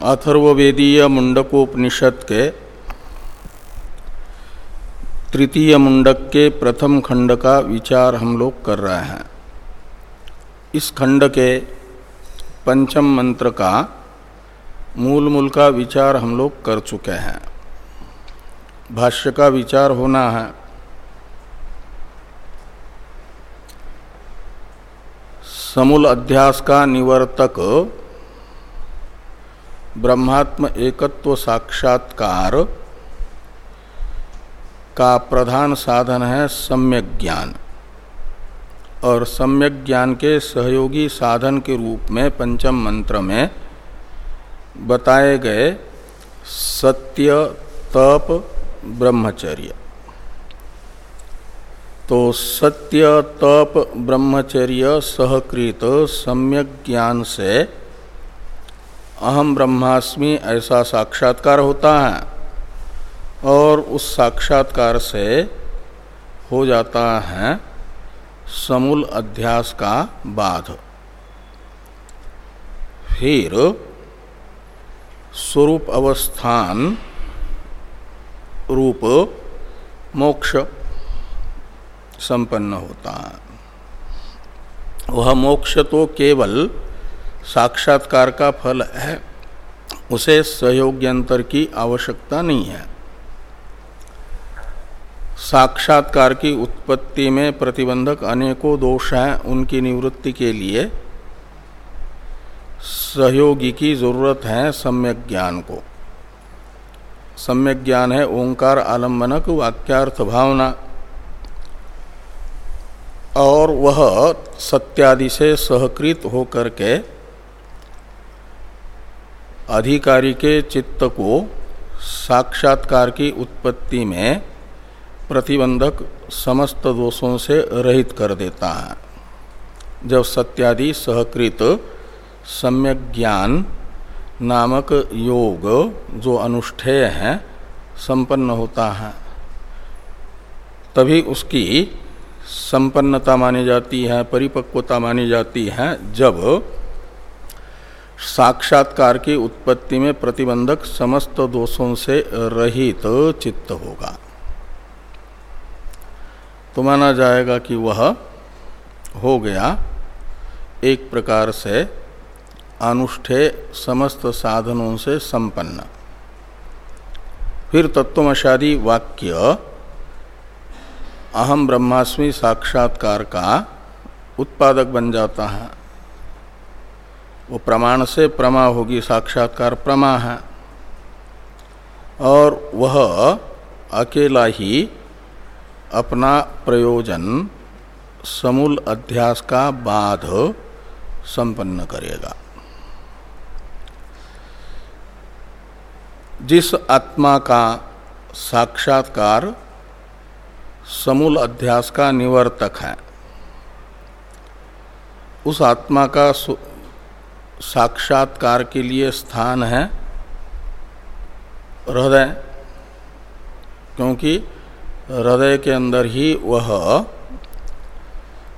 अथर्ववेदीय मुंडकोपनिषद के तृतीय मुंडक के प्रथम खंड का विचार हम लोग कर रहे हैं। इस खंड के पंचम मंत्र का मूल मूल का विचार हम लोग कर चुके हैं। भाष्य का विचार होना है। समूल अध्यास का निवर्तक ब्रह्मात्म एकत्व साक्षात्कार का प्रधान साधन है सम्यक ज्ञान। और सम्यक ज्ञान के सहयोगी साधन के रूप में पंचम मंत्र में बताए गए सत्य, तप, ब्रह्मचर्य। तो सत्य, तप, ब्रह्मचर्य सहकृत सम्यक ज्ञान से अहम ब्रह्मास्मि ऐसा साक्षात्कार होता है और उस साक्षात्कार से हो जाता है समूल अध्यास का बाध। फिर स्वरूप अवस्थान रूप मोक्ष संपन्न होता है। वह मोक्ष तो केवल साक्षात्कार का फल है। उसे सहयोग्यंतर की आवश्यकता नहीं है। साक्षात्कार की उत्पत्ति में प्रतिबंधक अनेकों दोष हैं उनकी निवृत्ति के लिए। सहयोगी की ज़रूरत है सम्यक ज्ञान को। सम्यक ज्ञान है ओंकार आलम्बनक वाक्यार्थ भावना। और वह सत्यादि से सहकृत होकर के अधिकारी के चित्त को साक्षात्कार की उत्पत्ति में प्रतिबंधक समस्त दोषों से रहित कर देता है। जब सत्यादि सहकृत सम्यक ज्ञान नामक योग जो अनुष्ठेय है, संपन्न होता है, तभी उसकी संपन्नता मानी जाती है, परिपक्वता मानी जाती है, जब साक्षात्कार की उत्पत्ति में प्रतिबंधक समस्त दोषों से रहित चित्त होगा। तो माना जाएगा कि वह हो गया एक प्रकार से अनुष्ठेय समस्त साधनों से संपन्न। फिर तत्वमशादी वाक्य अहम ब्रह्मास्मि साक्षात्कार का उत्पादक बन जाता है। वो प्रमाण से प्रमा होगी, साक्षात्कार प्रमा है। और वह अकेला ही अपना प्रयोजन समूल अध्यास का बाध संपन्न करेगा। जिस आत्मा का साक्षात्कार समूल अध्यास का निवर्तक है, उस आत्मा का साक्षात्कार के लिए स्थान है हृदय, क्योंकि हृदय के अंदर ही वह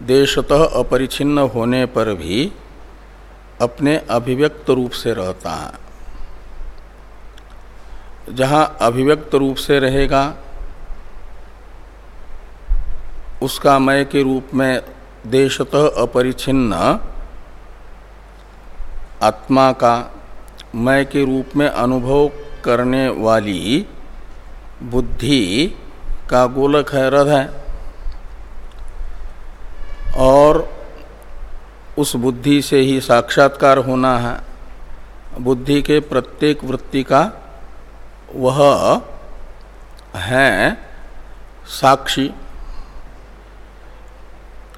देशतः अपरिछिन्न होने पर भी अपने अभिव्यक्त रूप से रहता है। जहाँ अभिव्यक्त रूप से रहेगा, उसका मय के रूप में देशतः अपरिछिन्न आत्मा का मय के रूप में अनुभव करने वाली बुद्धि का गोलक है हृदय और उस बुद्धि से ही साक्षात्कार होना है। बुद्धि के प्रत्येक वृत्ति का वह है साक्षी।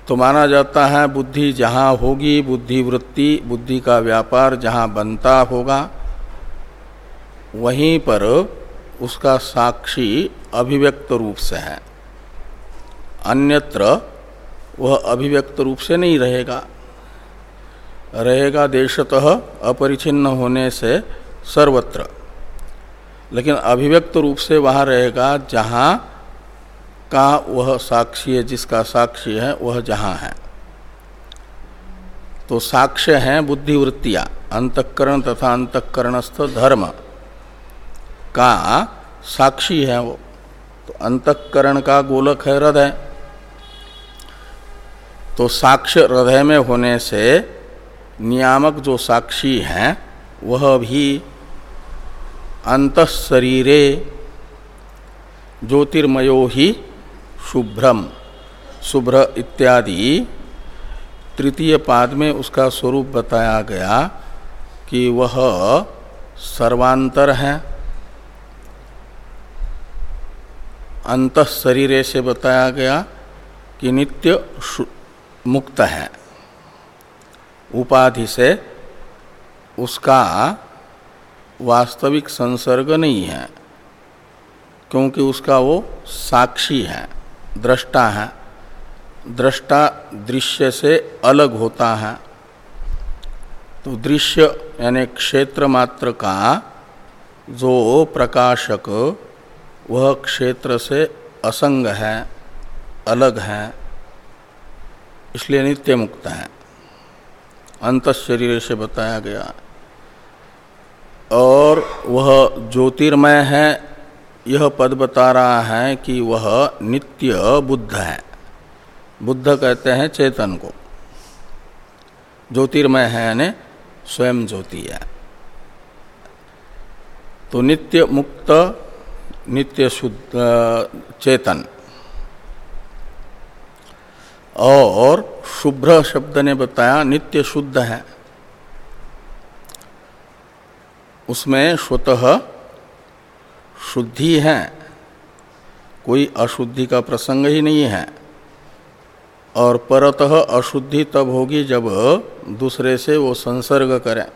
तो माना जाता है बुद्धि जहाँ होगी, बुद्धि वृत्ति, बुद्धि का व्यापार जहाँ बनता होगा, वहीं पर उसका साक्षी अभिव्यक्त रूप से है। अन्यत्र वह अभिव्यक्त रूप से नहीं रहेगा। रहेगा देशतः अपरिचिन्न होने से सर्वत्र, लेकिन अभिव्यक्त रूप से वहाँ रहेगा जहाँ का वह साक्षी है, जिसका साक्षी है, वह जहाँ है। तो साक्ष्य है बुद्धिवृत्तियाँ, अंतकरण तथा अंतकरणस्थ धर्म का साक्षी है वो। तो अंतकरण का गोलक है हृदय। तो साक्ष्य हृदय में होने से नियामक जो साक्षी हैं, वह भी अंत शरीरे ज्योतिर्मयो ही शुभ्रम, शुभ्र इत्यादि, तृतीय पाद में उसका स्वरूप बताया गया कि वह सर्वांतर है। अंत शरीर से बताया गया कि नित्य मुक्त है। उपाधि से उसका वास्तविक संसर्ग नहीं है, क्योंकि उसका वो साक्षी है। दृष्टा है। दृष्टा दृश्य से अलग होता है। तो दृश्य यानी क्षेत्र मात्र का जो प्रकाशक, वह क्षेत्र से असंग है, अलग है, इसलिए नित्य मुक्त है। अंत शरीर से बताया गया। और वह ज्योतिर्मय है यह पद बता रहा है कि वह नित्य बुद्ध है। बुद्ध कहते हैं चेतन को। ज्योतिर्मय है, यानी स्वयं ज्योति है। तो नित्य मुक्त, नित्य शुद्ध, चेतन। और शुभ्र शब्द ने बताया नित्य शुद्ध है। उसमें स्वतः शुद्धि है, कोई अशुद्धि का प्रसंग ही नहीं है। और परतः अशुद्धि तब होगी जब दूसरे से वो संसर्ग करें।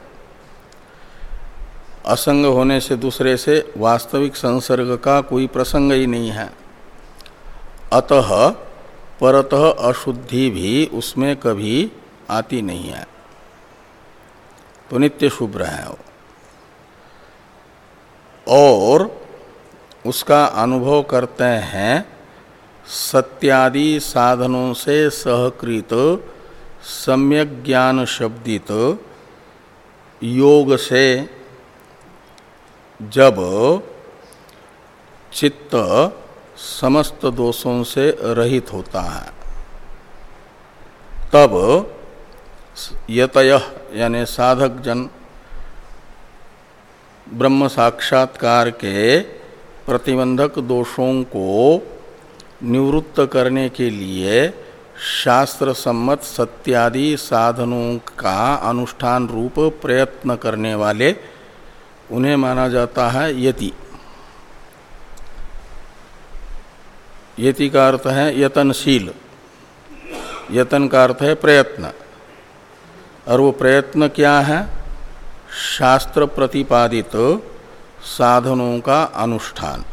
असंग होने से दूसरे से वास्तविक संसर्ग का कोई प्रसंग ही नहीं है। अतः परतः अशुद्धि भी उसमें कभी आती नहीं है। तो नित्य शुभ्र है। वो और उसका अनुभव करते हैं, सत्यादि साधनों से सहकृत, सम्यक ज्ञान शब्दित, योग से जब चित्त समस्त दोषों से रहित होता है, तब यतय, यानी साधक जन ब्रह्म साक्षात्कार के प्रतिबंधक दोषों को निवृत्त करने के लिए शास्त्र सम्मत सत्यादि साधनों का अनुष्ठान रूप प्रयत्न करने वाले, उन्हें माना जाता है यति। यति का अर्थ है यतनशील। यतन का अर्थ है प्रयत्न। और वो प्रयत्न क्या है? शास्त्र प्रतिपादित साधनों का अनुष्ठान।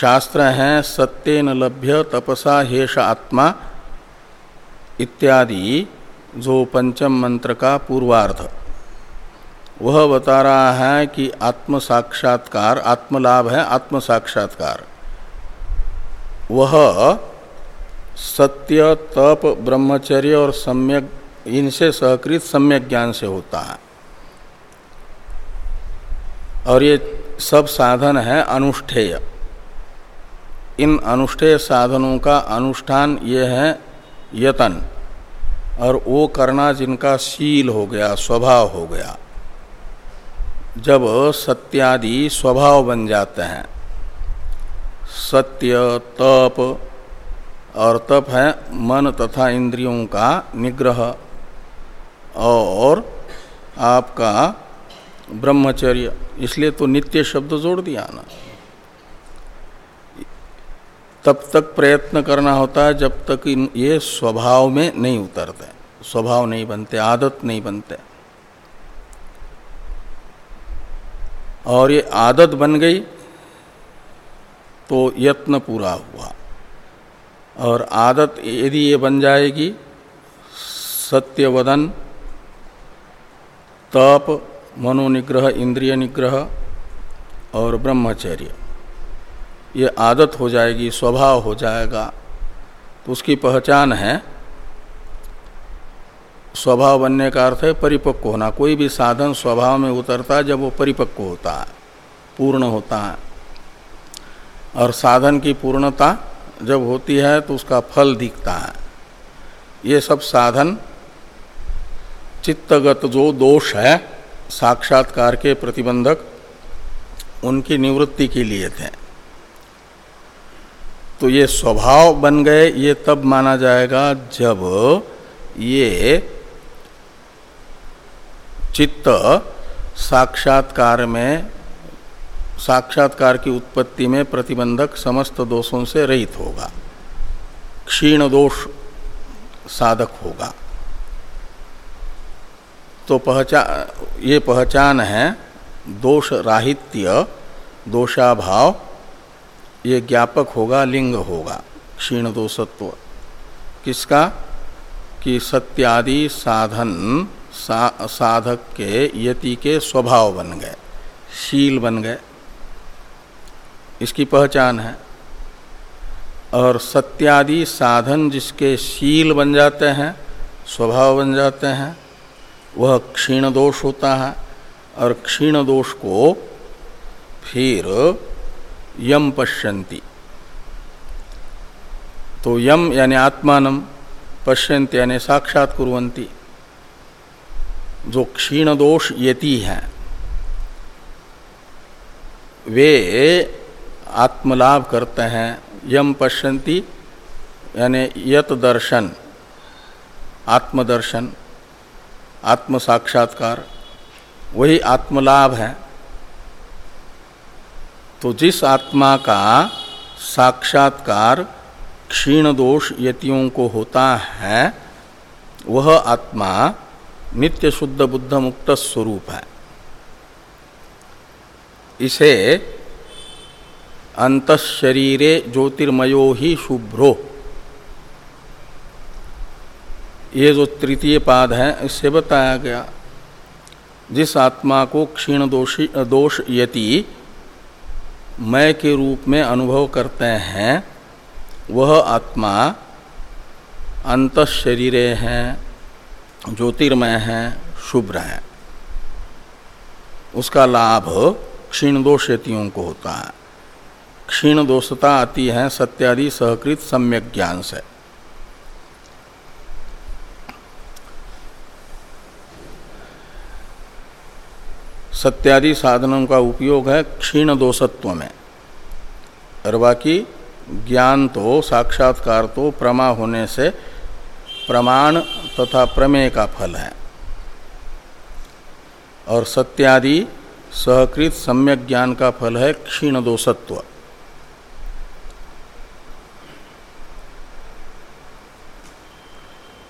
शास्त्र हैं, सत्यन लभ्य तपसा हेष आत्मा इत्यादि, जो पंचम मंत्र का पूर्वार्ध। वह बता रहा है कि आत्म साक्षात्कार आत्मलाभ है आत्म साक्षात्कार वह सत्य, तप, ब्रह्मचर्य और सम्यक, इनसे सहकृत सम्यक ज्ञान से होता है। और ये सब साधन है अनुष्ठेय। इन अनुष्ठेय साधनों का अनुष्ठान ये है यतन। और वो करना जिनका शील हो गया, स्वभाव हो गया। जब सत्यादि स्वभाव बन जाते हैं, सत्य, तप और तप है मन तथा इंद्रियों का निग्रह। और आपका ब्रह्मचर्य, इसलिए तो नित्य शब्द जोड़ दिया ना। तब तक प्रयत्न करना होता है जब तक इन, ये स्वभाव में नहीं उतरते, स्वभाव नहीं बनते, आदत नहीं बनते। और ये आदत बन गई तो यत्न पूरा हुआ। और आदत यदि ये बन जाएगी, सत्यवदन, तप मनोनिग्रह इंद्रिय निग्रह और ब्रह्मचर्य। ये आदत हो जाएगी, स्वभाव हो जाएगा। तो उसकी पहचान है, स्वभाव बनने का अर्थ है परिपक्व होना। कोई भी साधन स्वभाव में उतरता है जब वो परिपक्व होता है, पूर्ण होता है। और साधन की पूर्णता जब होती है तो उसका फल दिखता है। ये सब साधन चित्तगत जो दोष है साक्षात्कार के प्रतिबंधक उनकी निवृत्ति के लिए थे। तो ये स्वभाव बन गए, ये तब माना जाएगा जब ये चित्त साक्षात्कार में, साक्षात्कार की उत्पत्ति में प्रतिबंधक समस्त दोषों से रहित होगा, क्षीण दोष साधक होगा। तो पहचान ये पहचान है दोष राहित्य दोषाभाव ये ज्ञापक होगा लिंग होगा क्षीण दोषत्व। किसका? कि सत्यादि साधन सा, साधक के यति के स्वभाव बन गए शील बन गए। इसकी पहचान है। और सत्यादि साधन जिसके शील बन जाते हैं स्वभाव बन जाते हैं वह क्षीण दोष होता है और क्षीण दोष को फिर यम पश्यंती तो यम यानी आत्मान पश्यंत यानी साक्षात कुरंती जो क्षीण दोष यति हैं, वे आत्मलाभ करते हैं। यम पश्यंती यानी यत दर्शन, आत्मदर्शन। आत्म साक्षात्कार वही आत्मलाभ है। तो जिस आत्मा का साक्षात्कार क्षीण दोष यतियों को होता है, वह आत्मा नित्य शुद्ध बुद्ध मुक्त स्वरूप है। इसे अंत शरीरे ज्योतिर्मयो ही शुभ्रो। ये जो तृतीय पाद है, इससे बताया गया, जिस आत्मा को क्षीण दोषी, दोष यति मय के रूप में अनुभव करते हैं, वह आत्मा अंत शरीरे हैं, ज्योतिर्मय हैं, शुभ्र हैं। उसका लाभ क्षीण दोष यतियों को होता है। क्षीण दोषता आती है सत्यादि सहकृत सम्यक ज्ञान से। सत्यादि साधनों का उपयोग है क्षीण दोषत्व में। और बाकी ज्ञान तो साक्षात्कार तो प्रमा होने से प्रमाण तथा प्रमेय का फल है। और सत्यादि सहकृत सम्यक ज्ञान का फल है क्षीण दोषत्व।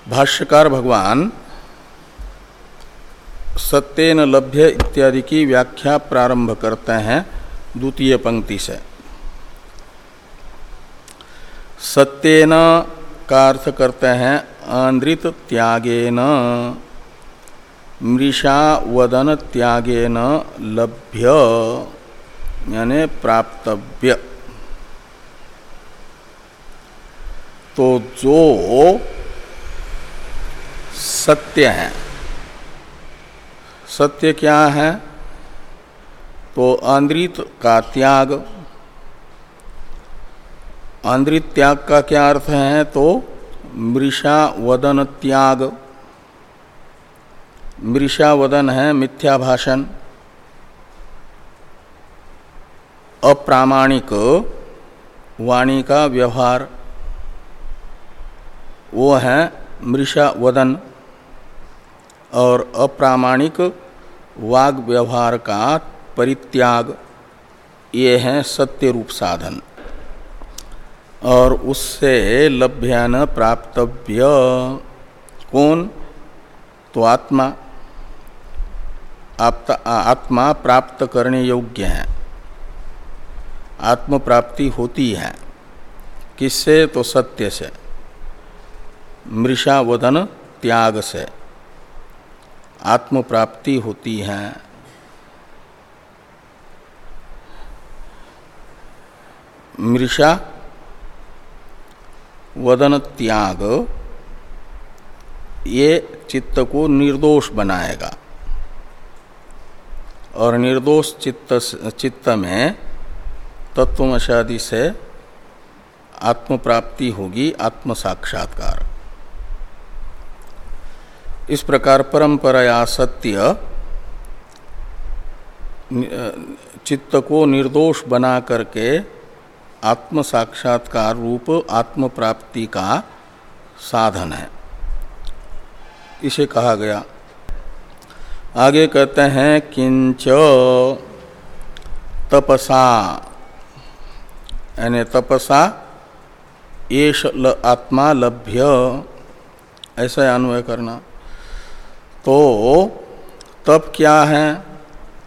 भाष्यकार भगवान सत्यन लभ्य इत्यादि की व्याख्या प्रारंभ करते हैं द्वितीय पंक्ति से। सत्यन का अर्थ करते हैं आंद्रित त्यागेन, मृषा वदन त्यागेन लभ्य, यानी प्राप्तव्य। तो जो सत्य है सत्य क्या है? तो आंद्रित का त्याग। आंद्रित त्याग का क्या अर्थ है? तो मृषा वदन त्याग। मृषा वदन है मिथ्या भाषण। अप्रामाणिक वाणी का व्यवहार। वो है मृषा वदन। और अप्रामाणिक वाग व्यवहार का परित्याग, ये है सत्य रूप साधन। और उससे लभ्यान प्राप्तव्य। कौन? तो आत्मा। आत्मा प्राप्त करने योग्य है। आत्म प्राप्ति होती है। किससे? तो सत्य से। मृषा वदन त्याग से। आत्म प्राप्ति होती है। मृषा वदन त्याग ये चित्त को निर्दोष बनाएगा। और निर्दोष चित्त चित्त में तत्वमशादि से आत्म प्राप्ति होगी आत्म साक्षात्कार इस प्रकार परंपराया सत्य चित्त को निर्दोष बना करके आत्म साक्षात्कार रूप आत्म प्राप्ति का साधन है। इसे कहा गया। आगे कहते हैं किंच तपसा। यानी तपसा ल, आत्मा लभ्य। ऐसा अन्वय करना। तो तप क्या है?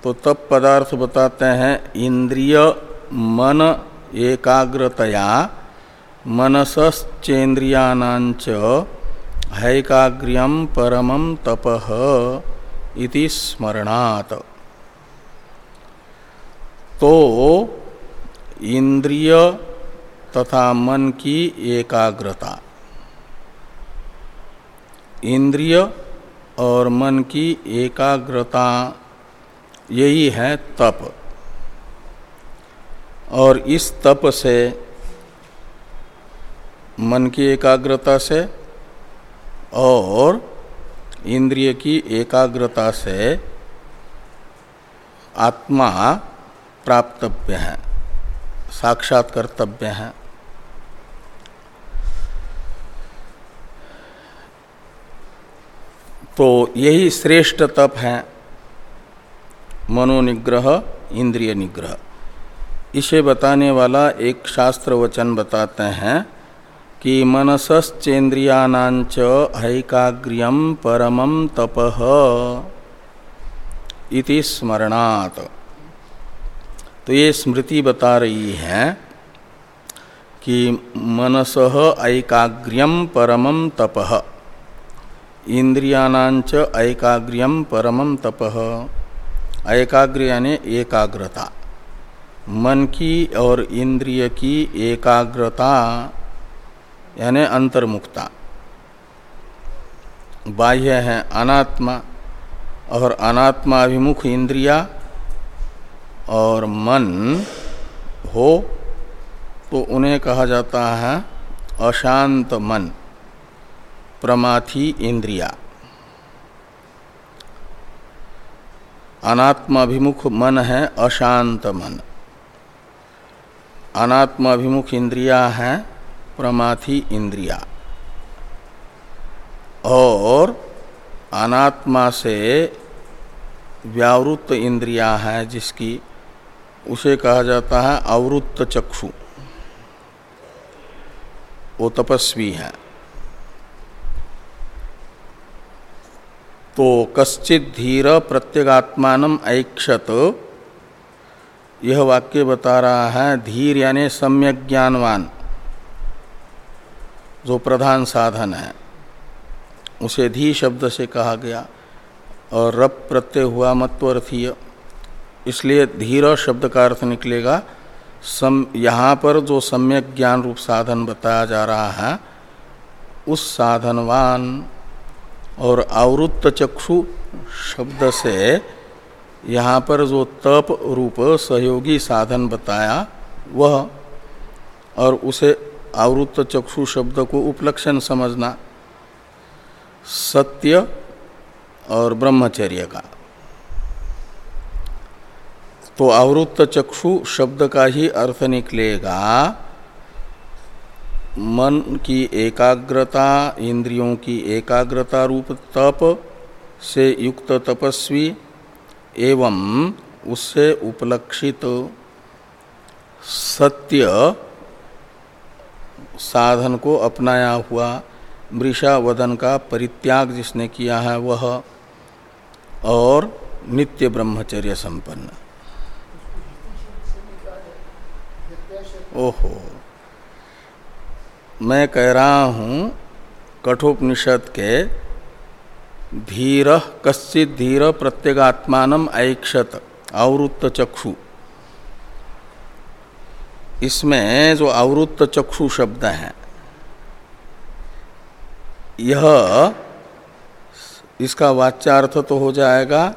तो तप पदार्थ बताते हैं, इंद्रिय मन एकाग्रतया मनसश्चेन्द्रियानाच हैकाग्र्यम परमं तपः इति स्मरणात्। तो इंद्रिय तथा मन की एकाग्रता। इंद्रिय और मन की एकाग्रता, यही है तप। और इस तप से, मन की एकाग्रता से और इंद्रिय की एकाग्रता से आत्मा प्राप्तव्य है साक्षात कर्तव्य है। तो यही श्रेष्ठ तप है मनोनिग्रह, इंद्रिय निग्रह। इसे बताने वाला एक शास्त्र वचन बताते हैं कि मनसश्चेन्द्रियानाच हैकाग्र्यम परमं तपह इति स्मरणात्। तो ये स्मृति बता रही है कि मनस ऐकाग्र्यम परमं तपह इंद्रियानाच ऐकाग्र्यम परमं तपह ऐकाग्र यानी एकाग्रता। मन की और इंद्रिय की एकाग्रता, यानी अंतर्मुक्ता बाह्य है अनात्मा और अनात्माभिमुख इंद्रिया और मन हो तो उन्हें कहा जाता है अशांत मन। प्रमाथी इंद्रिया। अनात्माभिमुख मन है, अशांत मन। अनात्माभिमुख इंद्रिया है, प्रमाथी इंद्रिया। और अनात्मा से व्यावृत्त इंद्रिया है, जिसकी उसे कहा जाता है अवृत्त चक्षु। वो तपस्वी है। तो कश्चित धीर प्रत्यगात्मान ऐक्षत। यह वाक्य बता रहा है, धीर यानी सम्यक ज्ञानवान, जो प्रधान साधन है। उसे धी शब्द से कहा गया, और रप प्रत्यय हुआ मत्वर्थीय। इसलिए धीर शब्द का अर्थ निकलेगा, सम, यहाँ पर जो सम्यक ज्ञान रूप साधन बताया जा रहा है, उस साधनवान और आवृत्त चक्षु शब्द से यहाँ पर जो तप रूप सहयोगी साधन बताया, वह और उसे आवृत्त चक्षु शब्द को उपलक्षण समझना, सत्य और ब्रह्मचर्य का। तो आवृत्त चक्षु शब्द का ही अर्थ निकलेगा मन की एकाग्रता, इंद्रियों की एकाग्रता रूप तप से युक्त तपस्वी एवं उससे उपलक्षित सत्य साधन को अपनाया हुआ वृषावदन का परित्याग जिसने किया है वह और नित्य ब्रह्मचर्य संपन्न। ओहो। मैं कह रहा हूँ, कठोपनिषद के, धीर कश्चित धीर प्रत्यगात्मान ऐक्षत, आवृत्त चक्षु। इसमें जो आवृत्त चक्षु शब्द है, यह, इसका वाच्यार्थ तो हो जाएगा,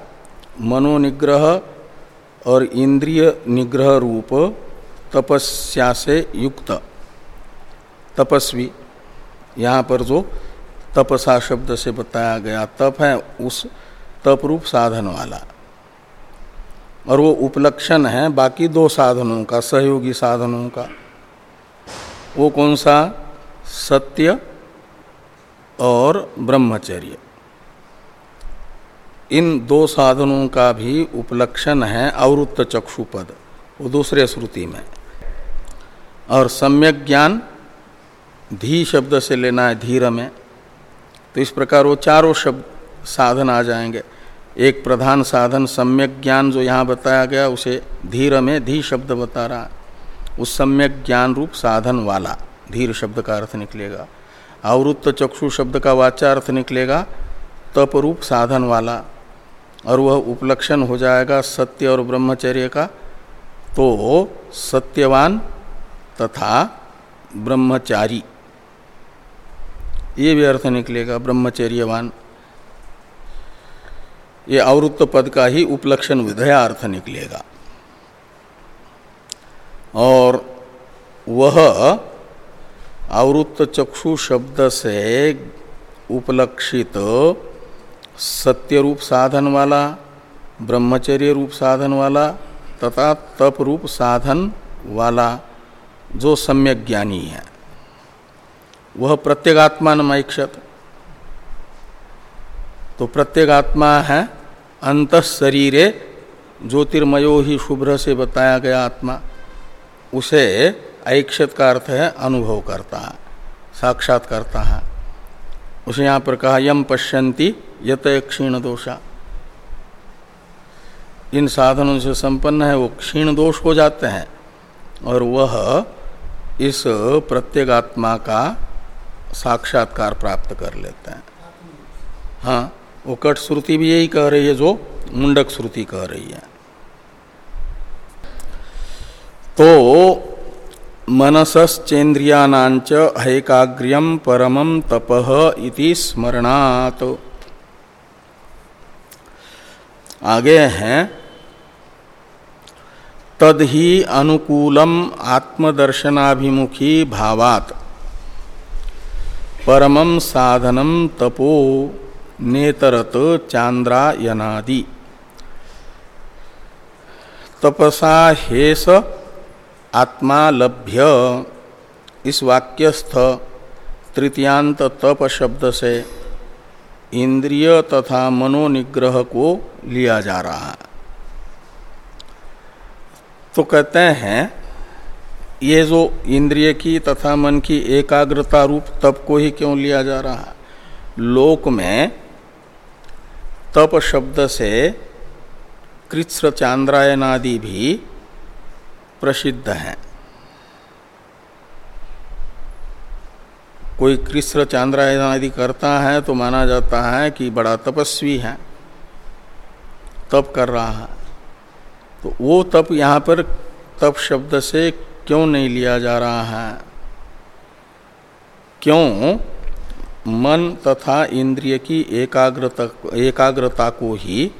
मनोनिग्रह और इंद्रिय निग्रह रूप तपस्या से युक्त। तपस्वी। यहाँ पर जो तपसा शब्द से बताया गया, तप है उस तप रूप साधन वाला। और वो उपलक्षण है बाकी दो साधनों का, सहयोगी साधनों का। वो कौन सा? सत्य और ब्रह्मचर्य। इन दो साधनों का भी उपलक्षण है अवृत्त चक्षुपद, वो दूसरे श्रुति में। और सम्यक ज्ञान धी शब्द से लेना है धीर में तो इस प्रकार वो चारों शब्द साधन आ जाएँगे। एक प्रधान साधन, सम्यक ज्ञान जो यहाँ बताया गया, उसे धीर में धी शब्द बता रहा उस सम्यक ज्ञान रूप साधन वाला, धीर शब्द का अर्थ निकलेगा। आवृत्त चक्षु शब्द का वाचार्थ निकलेगा, तप रूप साधन वाला, और वह उपलक्षण हो जाएगा सत्य और ब्रह्मचर्य का। तो सत्यवान तथा ब्रह्मचारी। ये भी अर्थ निकलेगा, ब्रह्मचर्यवान। ये आवृत्त पद का ही उपलक्षण, विधया अर्थ निकलेगा। और वह आवृत्त चक्षु शब्द से उपलक्षित सत्य रूप साधन वाला, ब्रह्मचर्य रूप साधन वाला, तथा तप रूप साधन वाला, जो सम्यक ज्ञानी है। वह प्रत्येगात्मा नमैक्षत तो प्रत्येगात्मा है अंत शरीरे ज्योतिर्मयो ही शुभ्र से बताया गया आत्मा। उसे ऐक्षत का अर्थ है अनुभव करता है साक्षात करता है उसे यहाँ पर कहा, यम पश्यंती यत क्षीण दोषा। इन साधनों से संपन्न है, वो क्षीण दोष हो जाते हैं और वह इस प्रत्येगात्मा का साक्षात्कार प्राप्त कर लेते हैं। हाँ वो कट श्रुति भी यही कह रही है जो मुंडक श्रुति कह रही है। तो मनसश्चेन्द्रियानाच हैकाग्र्यम परमम तपह इति स्मरणात्। आगे हैं। तद ही अनुकूलम आत्मदर्शनाभिमुखी भावात। परमम साधनम तपो नेतरत चांद्रायनादि तपसा हेस आत्मा लभ्य इस वाक्यस्थ तृतीयांत तप शब्द से इंद्रिय तथा मनोनिग्रह को लिया जा रहा है। तो कहते हैं ये जो इंद्रिय की तथा मन की एकाग्रता रूप तप को ही क्यों लिया जा रहा है? लोक में तप शब्द से कृष्ण चांद्रायन आदि भी प्रसिद्ध हैं। कोई कृष्ण चांद्रायन आदि करता है तो माना जाता है कि बड़ा तपस्वी है, तप कर रहा है। तो वो तप यहाँ पर तप शब्द से क्यों नहीं लिया जा रहा है? क्यों? मन तथा इंद्रिय की एकाग्रता एकाग्रता को ही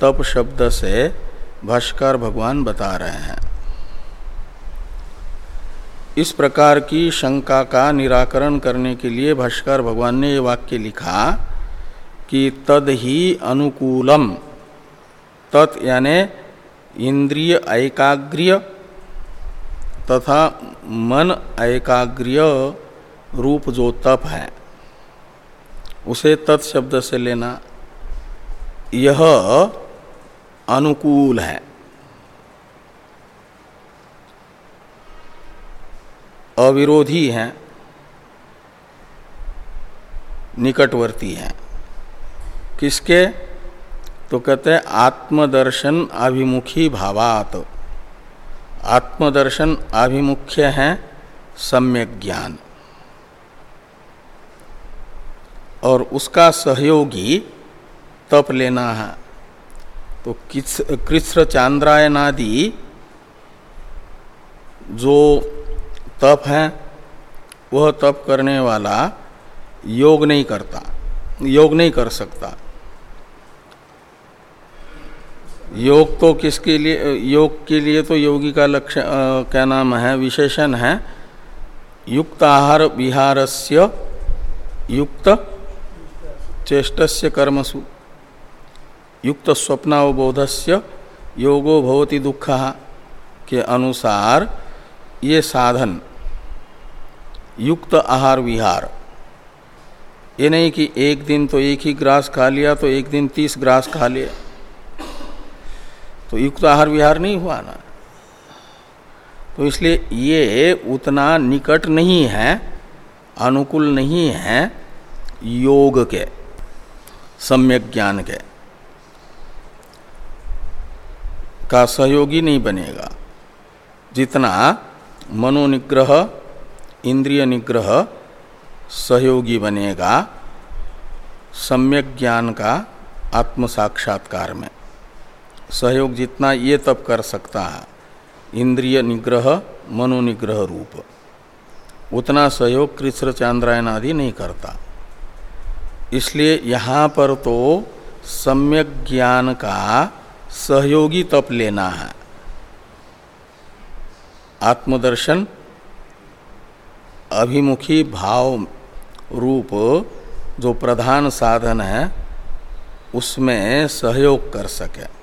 तप शब्द से भाष्कर भगवान बता रहे हैं। इस प्रकार की शंका का निराकरण करने के लिए भाष्कर भगवान ने ये वाक्य लिखा कि तद ही अनुकूलम, तत् यानि इंद्रिय एकाग्र्य तथा मन एकाग्र्य रूप जो तप है, उसे तत्शब्द से लेना यह अनुकूल है। अविरोधी हैं, निकटवर्ती हैं। किसके? तो कहते हैं आत्मदर्शन अभिमुखी भावात। आत्मदर्शन आभिमुख्य है, सम्यक ज्ञान। और उसका सहयोगी तप लेना है। तो कृष्ण चांद्रायनादि जो तप है, वह तप करने वाला योग नहीं करता, योग नहीं कर सकता। योग तो किसके लिए, योग के लिए तो योगी का लक्ष्य क्या नाम है, विशेषण है? युक्त आहार विहारस्य, युक्त चेष्टस्य कर्मसु। युक्त स्वप्नावबोधस्य, योगो भवति दुख के अनुसार ये साधन। युक्त आहार विहार। ये नहीं कि एक दिन तो एक ही ग्रास खा लिया तो एक दिन तीस ग्रास खा लिया। तो युक्त आहार विहार नहीं हुआ ना। तो इसलिए ये उतना निकट नहीं है, अनुकूल नहीं है योग के, सम्यक ज्ञान के। का सहयोगी नहीं बनेगा। जितना मनोनिग्रह, इंद्रिय निग्रह सहयोगी बनेगा, सम्यक ज्ञान का आत्म साक्षात्कार में। सहयोग जितना ये तब कर सकता है। इंद्रिय निग्रह, मनोनिग्रह रूप। उतना सहयोग कृष्ण चांद्रायन आदि नहीं करता। इसलिए यहाँ पर तो सम्यक ज्ञान का सहयोगी तप लेना है। आत्मदर्शन, अभिमुखी भाव रूप जो प्रधान साधन है, उसमें सहयोग कर सके।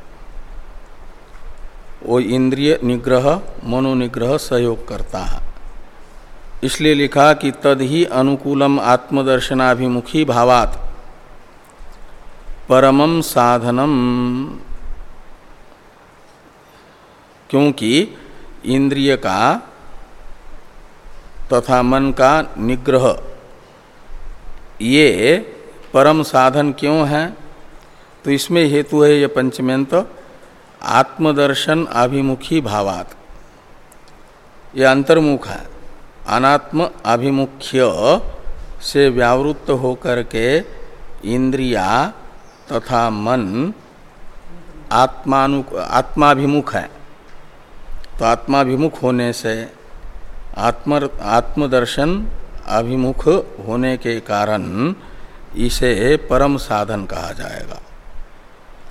वो इंद्रिय निग्रह, मनोनिग्रह सहयोग करता है। इसलिए लिखा कि तद ही अनुकूलम आत्मदर्शनाभिमुखी भावात। परमम साधनम। क्योंकि इंद्रिय का तथा मन का निग्रह, ये परम साधन क्यों है? तो इसमें हेतु है ये पंचमेंत। आत्मदर्शन अभिमुखी भावात। ये अंतर्मुख है। अनात्म अभिमुख्य से व्यावृत्त होकर के इंद्रिया तथा मन आत्मानु आत्माभिमुख है। तो आत्माभिमुख होने से आत्म आत्मदर्शन अभिमुख होने के कारण इसे परम साधन कहा जाएगा।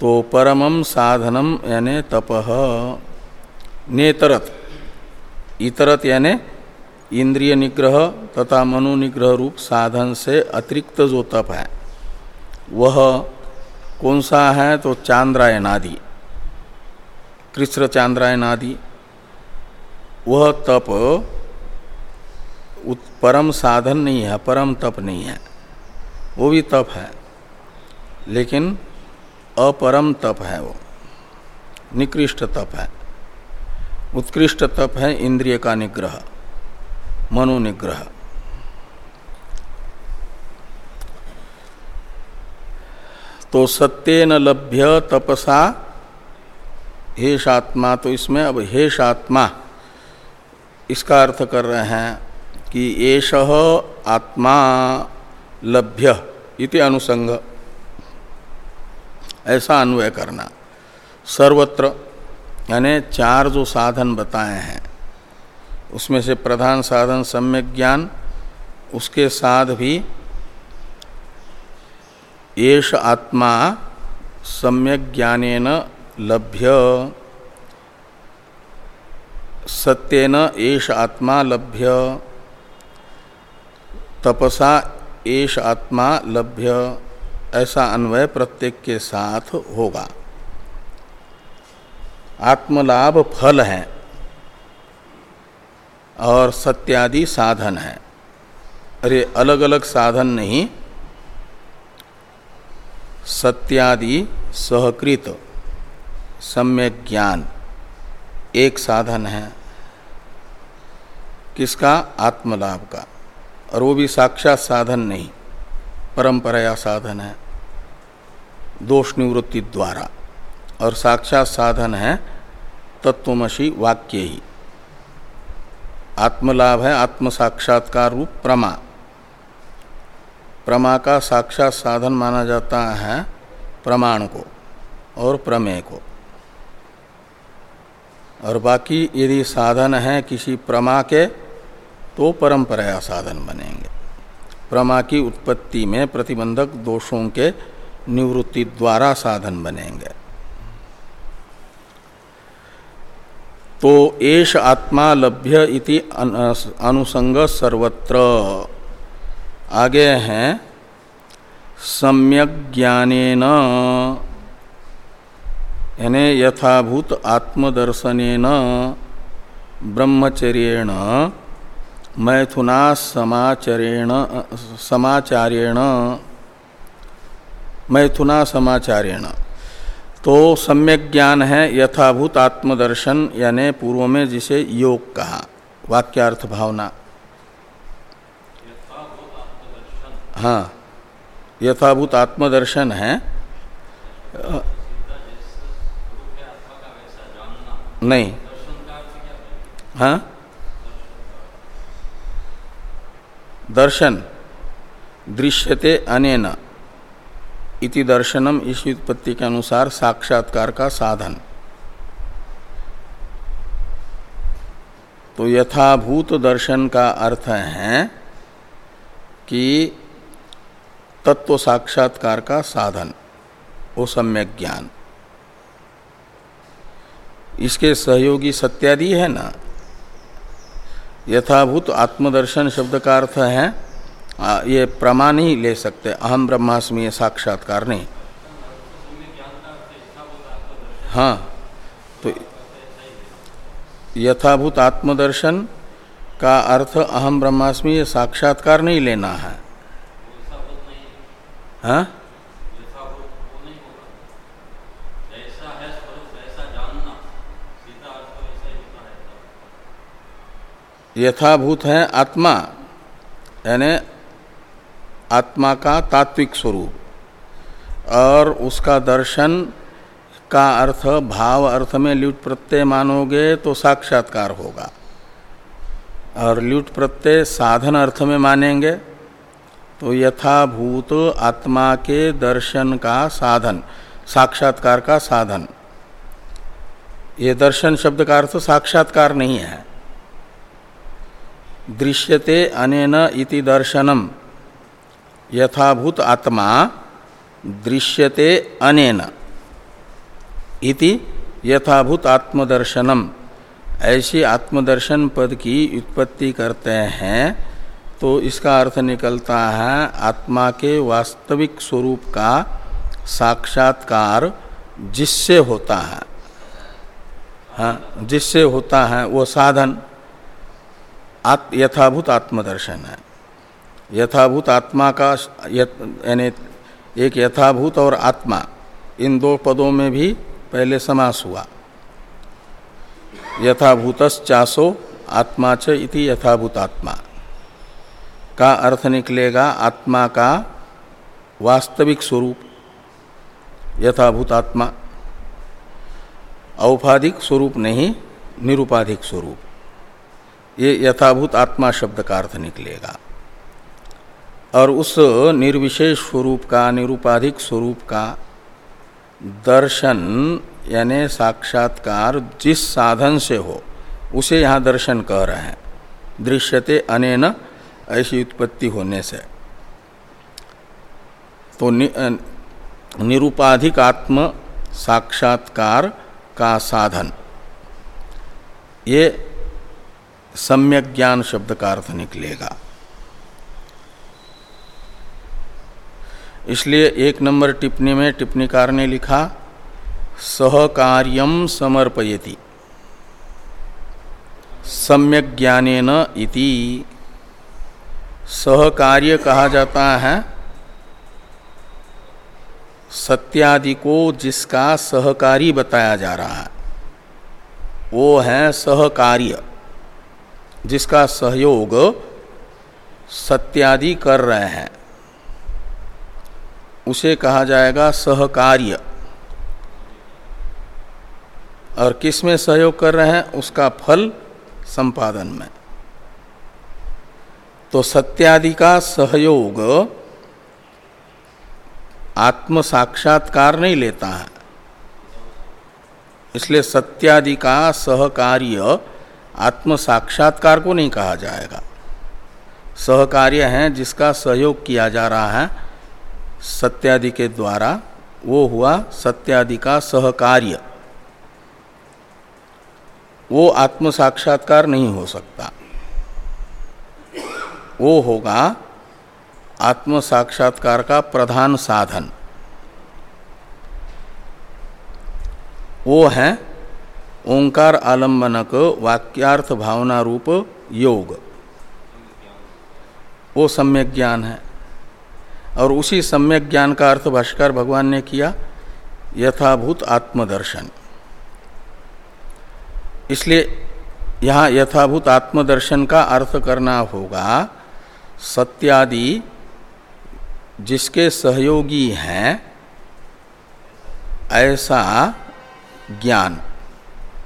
तो परमम साधनम यानि तप। नेतरत। इतरत यानि इंद्रिय निग्रह तथा मनु निग्रह रूप साधन से अतिरिक्त जो तप है, वह कौन सा है? तो चांद्रायन आदि कृष्ण चांद्रायन आदि वह तप परम साधन नहीं है, परम तप नहीं है। वो भी तप है। लेकिन अपरम तप है वो। निकृष्ट तप है। उत्कृष्ट तप है इंद्रिय का निग्रह मनोनिग्रह तो सत्यन लभ्य तपसा हेशात्मा तो इसमें अब हेशात्मा इसका अर्थ कर रहे हैं कि एष आत्मा लभ्य इति अनुसंग। ऐसा अन्वय करना। सर्वत्र, यानी चार जो साधन बताए हैं, उसमें से प्रधान साधन सम्यक ज्ञान, उसके साथ भी येष आत्मा सम्यक ज्ञानेन लभ्य। सत्यन एष आत्मा लभ्य। तपसा एष आत्मा लभ्य। ऐसा अन्वय प्रत्येक के साथ होगा। आत्मलाभ फल है और सत्यादि साधन है। अरे अलग अलग साधन नहीं, सत्यादि सहकृत, सम्यक ज्ञान एक साधन है। किसका? आत्मलाभ का। और वो भी साक्षात साधन नहीं। परंपराया साधन है। दोष निवृत्ति द्वारा। और साक्षात साधन है तत्वमसी वाक्य ही। आत्मलाभ है आत्म साक्षात्कार रूप प्रमा। प्रमा का साक्षात साधन माना जाता है प्रमाण को और प्रमेय को। और बाकी यदि साधन है किसी प्रमा के तो परंपराया साधन बनेंगे। प्रमा की उत्पत्ति में प्रतिबंधक दोषों के निवृत्ति द्वारा साधन बनेंगे। तो एष आत्मा लभ्य इति अनुसंग सर्वत्र। आगे हैं, सम्यक ज्ञानेन, यानी यथाभूत आत्मदर्शनेन, ब्रह्मचर्येण। मैथुना समाचरेण। समाचारेण मैथुना समाचारेण तो सम्यक ज्ञान है, यथाभूत आत्मदर्शन, यानी पूर्व में जिसे योग कहा। वाक्यार्थ भावना। हाँ यथाभूत आत्मदर्शन है। नहीं। हाँ? दर्शन, दृश्यते अनेन, इति दर्शनम इस उत्पत्ति के अनुसार साक्षात्कार का साधन। तो यथाभूत दर्शन का अर्थ है कि तत्व साक्षात्कार का साधन, वो सम्यक ज्ञान। इसके सहयोगी सत्यादि है ना? यथाभूत आत्मदर्शन शब्द का अर्थ है ये प्रमाण ही ले सकते, अहम ब्रह्मास्मि ये साक्षात्कार नहीं। हाँ तो यथाभूत आत्मदर्शन का अर्थ अहम ब्रह्मास्मि ये साक्षात्कार नहीं लेना है। हाँ? यथाभूत है आत्मा, यानी आत्मा का तात्विक स्वरूप, और उसका दर्शन का अर्थ, भाव अर्थ में ल्युट प्रत्यय मानोगे तो साक्षात्कार होगा। और ल्युट प्रत्यय साधन अर्थ में मानेंगे तो यथाभूत आत्मा के दर्शन का साधन, साक्षात्कार का साधन। ये दर्शन शब्द का अर्थ साक्षात्कार नहीं है। दृश्यते अनेन इति दर्शनम। यथाभूत आत्मा दृश्यते अनेन। इति यथाभूत आत्मदर्शनम। ऐसी आत्मदर्शन पद की उत्पत्ति करते हैं तो इसका अर्थ निकलता है आत्मा के वास्तविक स्वरूप का साक्षात्कार जिससे होता है। हाँ जिससे होता है वो साधन। आत, यथाभूत आत्मदर्शन है। यथाभूत आत्मा का यानी एक यथाभूत और आत्मा इन दो पदों में भी पहले समास हुआ। यथाभूत चासो आत्मा च इति यथाभूत आत्मा। का अर्थ निकलेगा आत्मा का वास्तविक स्वरूप यथाभूत आत्मा। औपाधिक स्वरूप नहीं निरुपाधिक स्वरूप। ये यथाभूत आत्मा शब्द का अर्थ निकलेगा। और उस निर्विशेष स्वरूप का निरुपाधिक स्वरूप का दर्शन यानी साक्षात्कार जिस साधन से हो उसे यहाँ दर्शन कह रहे हैं। दृश्यते अनेन ऐसी उत्पत्ति होने से। तो नि, निरुपाधिक आत्म साक्षात्कार का साधन। ये सम्यक ज्ञान शब्द का अर्थ निकलेगा। इसलिए एक नंबर टिप्पणी में टिप्पणीकार ने लिखा सहकार्यम समर्पयति। सम्यक ज्ञानेन इति। सहकार्य कहा जाता है सत्यादि को जिसका सहकारी बताया जा रहा है, वो है सहकार्य जिसका सहयोग सत्यादि कर रहे हैं। उसे कहा जाएगा सहकार्य। और किसमें सहयोग कर रहे हैं? उसका फल संपादन में। तो सत्यादि का सहयोग आत्म साक्षात्कार नहीं लेता है। इसलिए सत्यादि का सहकार्य आत्म साक्षात्कार को नहीं कहा जाएगा। सहकार्य है, जिसका सहयोग किया जा रहा है, सत्यादि के द्वारा, वो हुआ सत्यादि का सहकार्य। वो आत्म साक्षात्कार नहीं हो सकता। वो होगा आत्म साक्षात्कार का प्रधान साधन। वो है ओंकार आलंबनक वाक्यार्थ भावना रूप योग। वो सम्यक ज्ञान है। और उसी सम्यक ज्ञान का अर्थ भाष्कर भगवान ने किया, यथाभूत आत्मदर्शन। इसलिए यहाँ यथाभूत आत्मदर्शन का अर्थ करना होगा, सत्यादि जिसके सहयोगी हैं, ऐसा ज्ञान।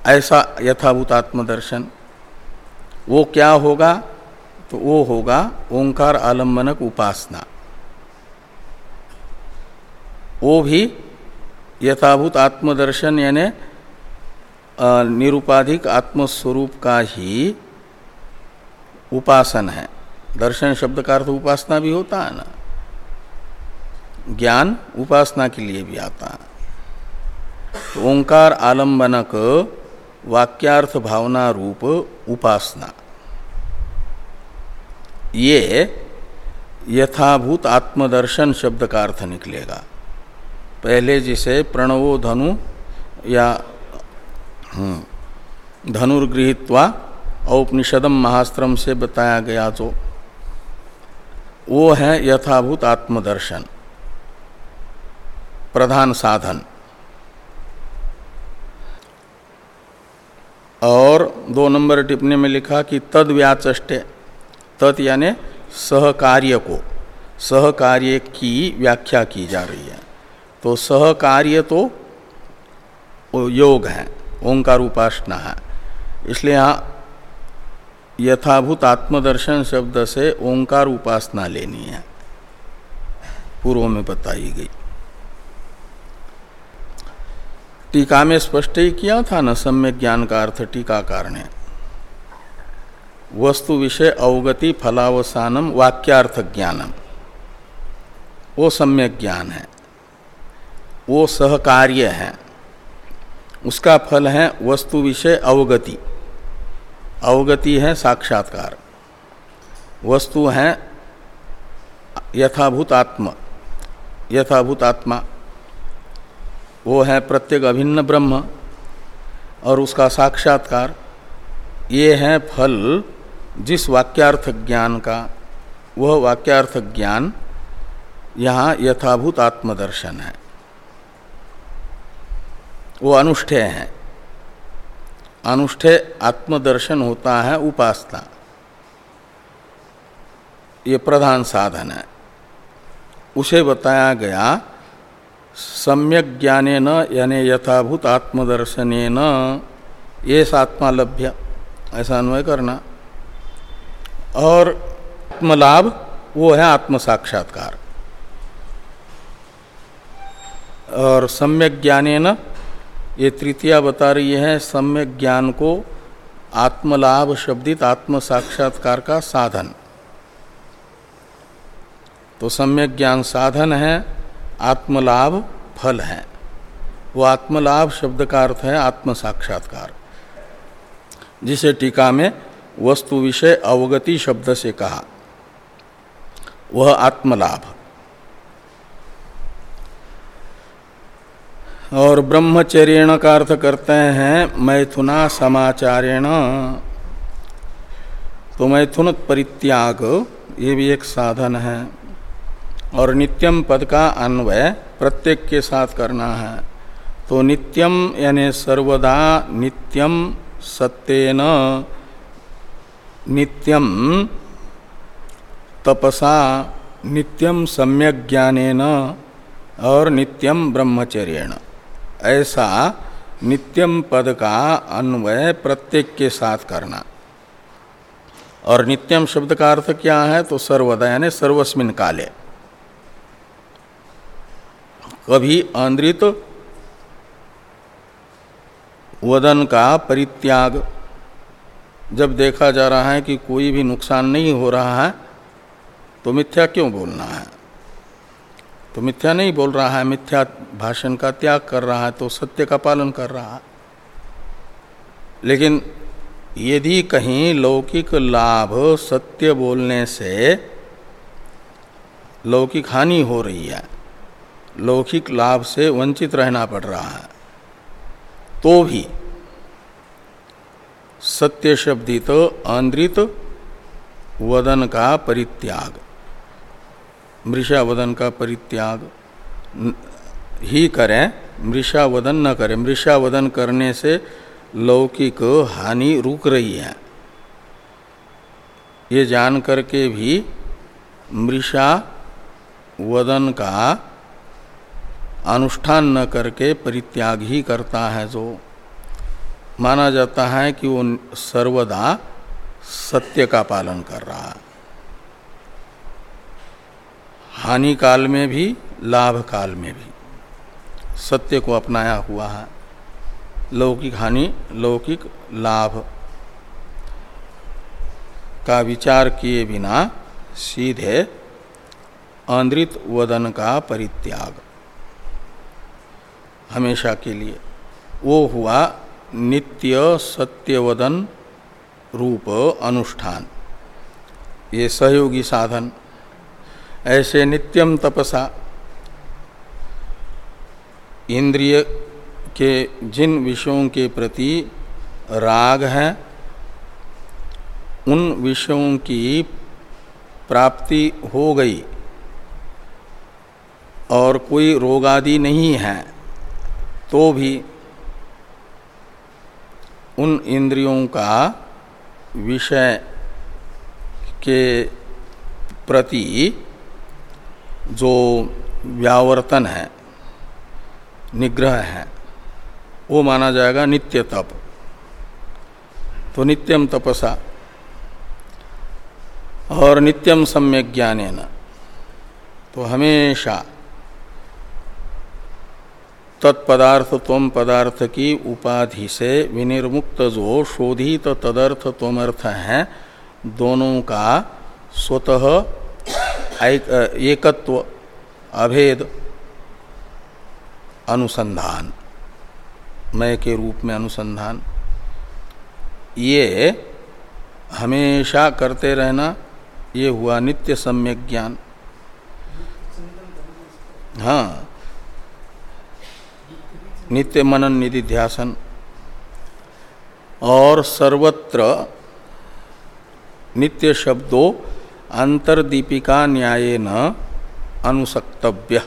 ऐसा यथाभूत आत्मदर्शन। वो क्या होगा? तो वो होगा ओंकार आलंबनक उपासना। वो भी यथाभूत आत्मदर्शन यानी निरुपाधिक आत्मस्वरूप का ही उपासन है। दर्शन शब्द का अर्थ उपासना भी होता है ना। ज्ञान उपासना के लिए भी आता है। तो ओंकार आलंबनक वाक्यार्थ भावना रूप उपासना। ये यथाभूत आत्मदर्शन शब्द का अर्थ निकलेगा। पहले जिसे प्रणवो धनु या हम्म, धनुर्गृहित्वा औपनिषदम महास्त्रम से बताया गया जो वो है यथाभूत आत्मदर्शन प्रधान साधन। और दो नंबर टिप्पणी में लिखा कि तद व्याचे तत् यानि सहकार्य को, सहकार्य की व्याख्या की जा रही है। तो सहकार्य तो योग है ओंकार उपासना है। इसलिए यहाँ यथाभूत आत्मदर्शन शब्द से ओंकार उपासना लेनी है। पूर्व में बताई गई। टीका में स्पष्ट ही किया था न, सम्यक ज्ञान का अर्थ टीकाकार ने वस्तु विषय अवगति फलावसानम वाक्यार्थ ज्ञानम। वो सम्यक ज्ञान है। वो सहकार्य है। उसका फल है वस्तु विषय अवगति। अवगति है साक्षात्कार। वस्तु है यथाभूत आत्मा यथाभूत आत्मा वो है प्रत्येक अभिन्न ब्रह्म और उसका साक्षात्कार ये है फल जिस वाक्यार्थ ज्ञान का, वह वाक्यार्थ ज्ञान यहाँ यथाभूत आत्मदर्शन है। वो अनुष्ठेय है। अनुष्ठेय आत्मदर्शन होता है उपासना। ये प्रधान साधन है। उसे बताया गया सम्यक ज्ञाने न यानी यथाभूत आत्मदर्शन न ये सात्मा लभ्य। ऐसा अन्वय करना। और आत्मलाभ, वो है आत्म साक्षात्कार और सम्यक ज्ञाने न ये तृतीया बता रही है, सम्यक ज्ञान को आत्मलाभ शब्दित आत्म साक्षात्कार का साधन। तो सम्यक ज्ञान साधन है आत्मलाभ फल है। वो आत्मलाभ शब्द का अर्थ है आत्म साक्षात्कार जिसे टीका में वस्तु विषय अवगति शब्द से कहा। वह आत्मलाभ। और ब्रह्मचर्यण का अर्थ करते हैं, मैथुना समाचारेण। तो मैथुन परित्याग, ये भी एक साधन है। और नित्यम पद का अन्वय प्रत्येक के साथ करना है। तो नित्यम यानी सर्वदा नित्यम सत्यन, नित्यम तपसा, नित्यम सम्यक ज्ञानेन और नित्यम ब्रह्मचर्यण। ऐसा नित्यम पद का अन्वय प्रत्येक के साथ करना। और नित्यम शब्द का अर्थ क्या है? तो सर्वदा यानी सर्वस्मिन काले। कभी आंद्रित वदन का परित्याग। जब देखा जा रहा है कि कोई भी नुकसान नहीं हो रहा है तो मिथ्या क्यों बोलना है? तो मिथ्या नहीं बोल रहा है, मिथ्या भाषण का त्याग कर रहा है तो सत्य का पालन कर रहा है। लेकिन यदि कहीं लौकिक लाभ सत्य बोलने से लौकिक हानि हो रही है लौकिक लाभ से वंचित रहना पड़ रहा है। तो भी सत्य शब्दित आंद्रित वदन का परित्याग। मृषा वदन का परित्याग ही करें, मृषा वदन न करें। मृषा वदन करने से लौकिक हानि रुक रही है। ये जान करके भी मृषा वदन का अनुष्ठान न करके परित्याग ही करता है जो। माना जाता है कि वो सर्वदा सत्य का पालन कर रहा है। हानि काल में भी, लाभ काल में भी सत्य को अपनाया हुआ है। लौकिक हानि, लौकिक लाभ का विचार किए बिना सीधे आंद्रित वदन का परित्याग। हमेशा के लिए। वो हुआ नित्य सत्यवदन रूप अनुष्ठान। ये सहयोगी साधन। ऐसे नित्यम तपसा। इंद्रिय के जिन विषयों के प्रति राग है, उन विषयों की प्राप्ति हो गई और कोई रोग आदि नहीं है। तो भी उन इंद्रियों का विषय के प्रति जो व्यावर्तन है, निग्रह है, वो माना जाएगा नित्य तप। तो नित्यम तपसा और नित्यम सम्यक ज्ञान तो हमेशा तत्पदार्थ तम पदार्थ की उपाधि से विनिर्मुक्त जो शोधित तदर्थ तमर्थ है। दोनों का स्वतः एकत्व, अभेद, अनुसंधान। मय के रूप में अनुसंधान। ये हमेशा करते रहना, ये हुआ नित्य सम्यक ज्ञान। हाँ। नित्य मनन निधि ध्यासन। और सर्वत्र नित्य शब्दों अंतर्दीपिका न्याय न अनुसक्तव्य।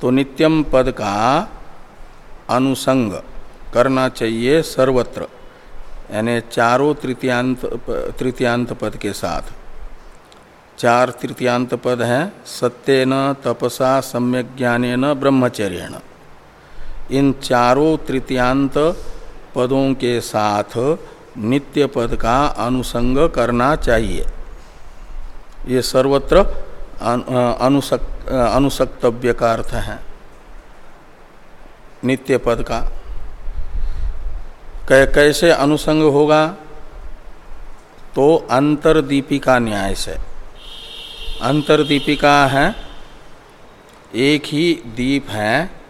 तो नित्यम पद का अनुसंग करना चाहिए सर्वत्र, यानी चारों तृतीयांत तृतीयांत पद के साथ। चार तृतीयांत पद हैं, सत्यन तपसा सम्यक ज्ञान ब्रह्मचर्यण। इन चारों तृतीयांत पदों के साथ नित्य पद का अनुसंग करना चाहिए। ये सर्वत्र अनुसक अनुसक्तव्य का अर्थ है। नित्य पद का। कै, कैसे अनुसंग होगा? तो अंतरदीपिका न्याय से। अंतरदीपिका है एक ही दीप है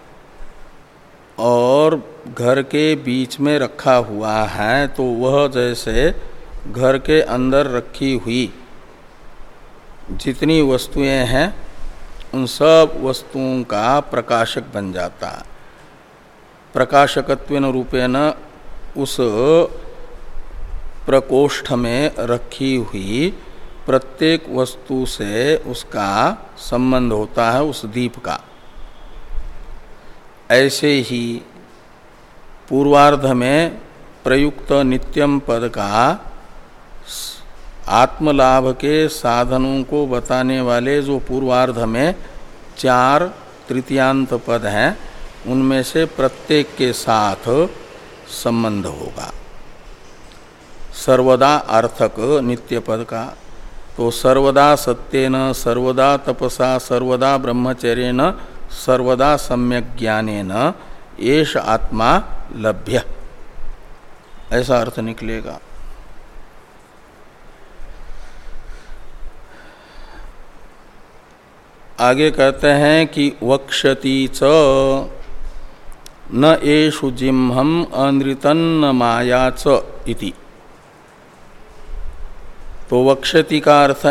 और घर के बीच में रखा हुआ है तो वह जैसे घर के अंदर रखी हुई जितनी वस्तुएँ हैं, उन सब वस्तुओं का प्रकाशक बन जाता। है प्रकाशकत्व रूपेण उस प्रकोष्ठ में रखी हुई प्रत्येक वस्तु से उसका संबंध होता है उस दीप का। ऐसे ही पूर्वार्ध में प्रयुक्त नित्यम पद का आत्मलाभ के साधनों को बताने वाले जो पूर्वार्ध में चार तृतीयांत पद हैं, उनमें से प्रत्येक के साथ संबंध होगा। सर्वदा अर्थक नित्य पद का तो सर्वदा सत्यन, सर्वदा तपसा, सर्वदा ब्रह्मचर्य सर्वदा सम्यक ज्ञानेन एष आत्मा लभ्य। ऐसा अर्थ निकलेगा। आगे कहते हैं कि वक्षति च, न एषु जिम्हम अनृतन्न मायाच इति। तो वक्षति का अर्थ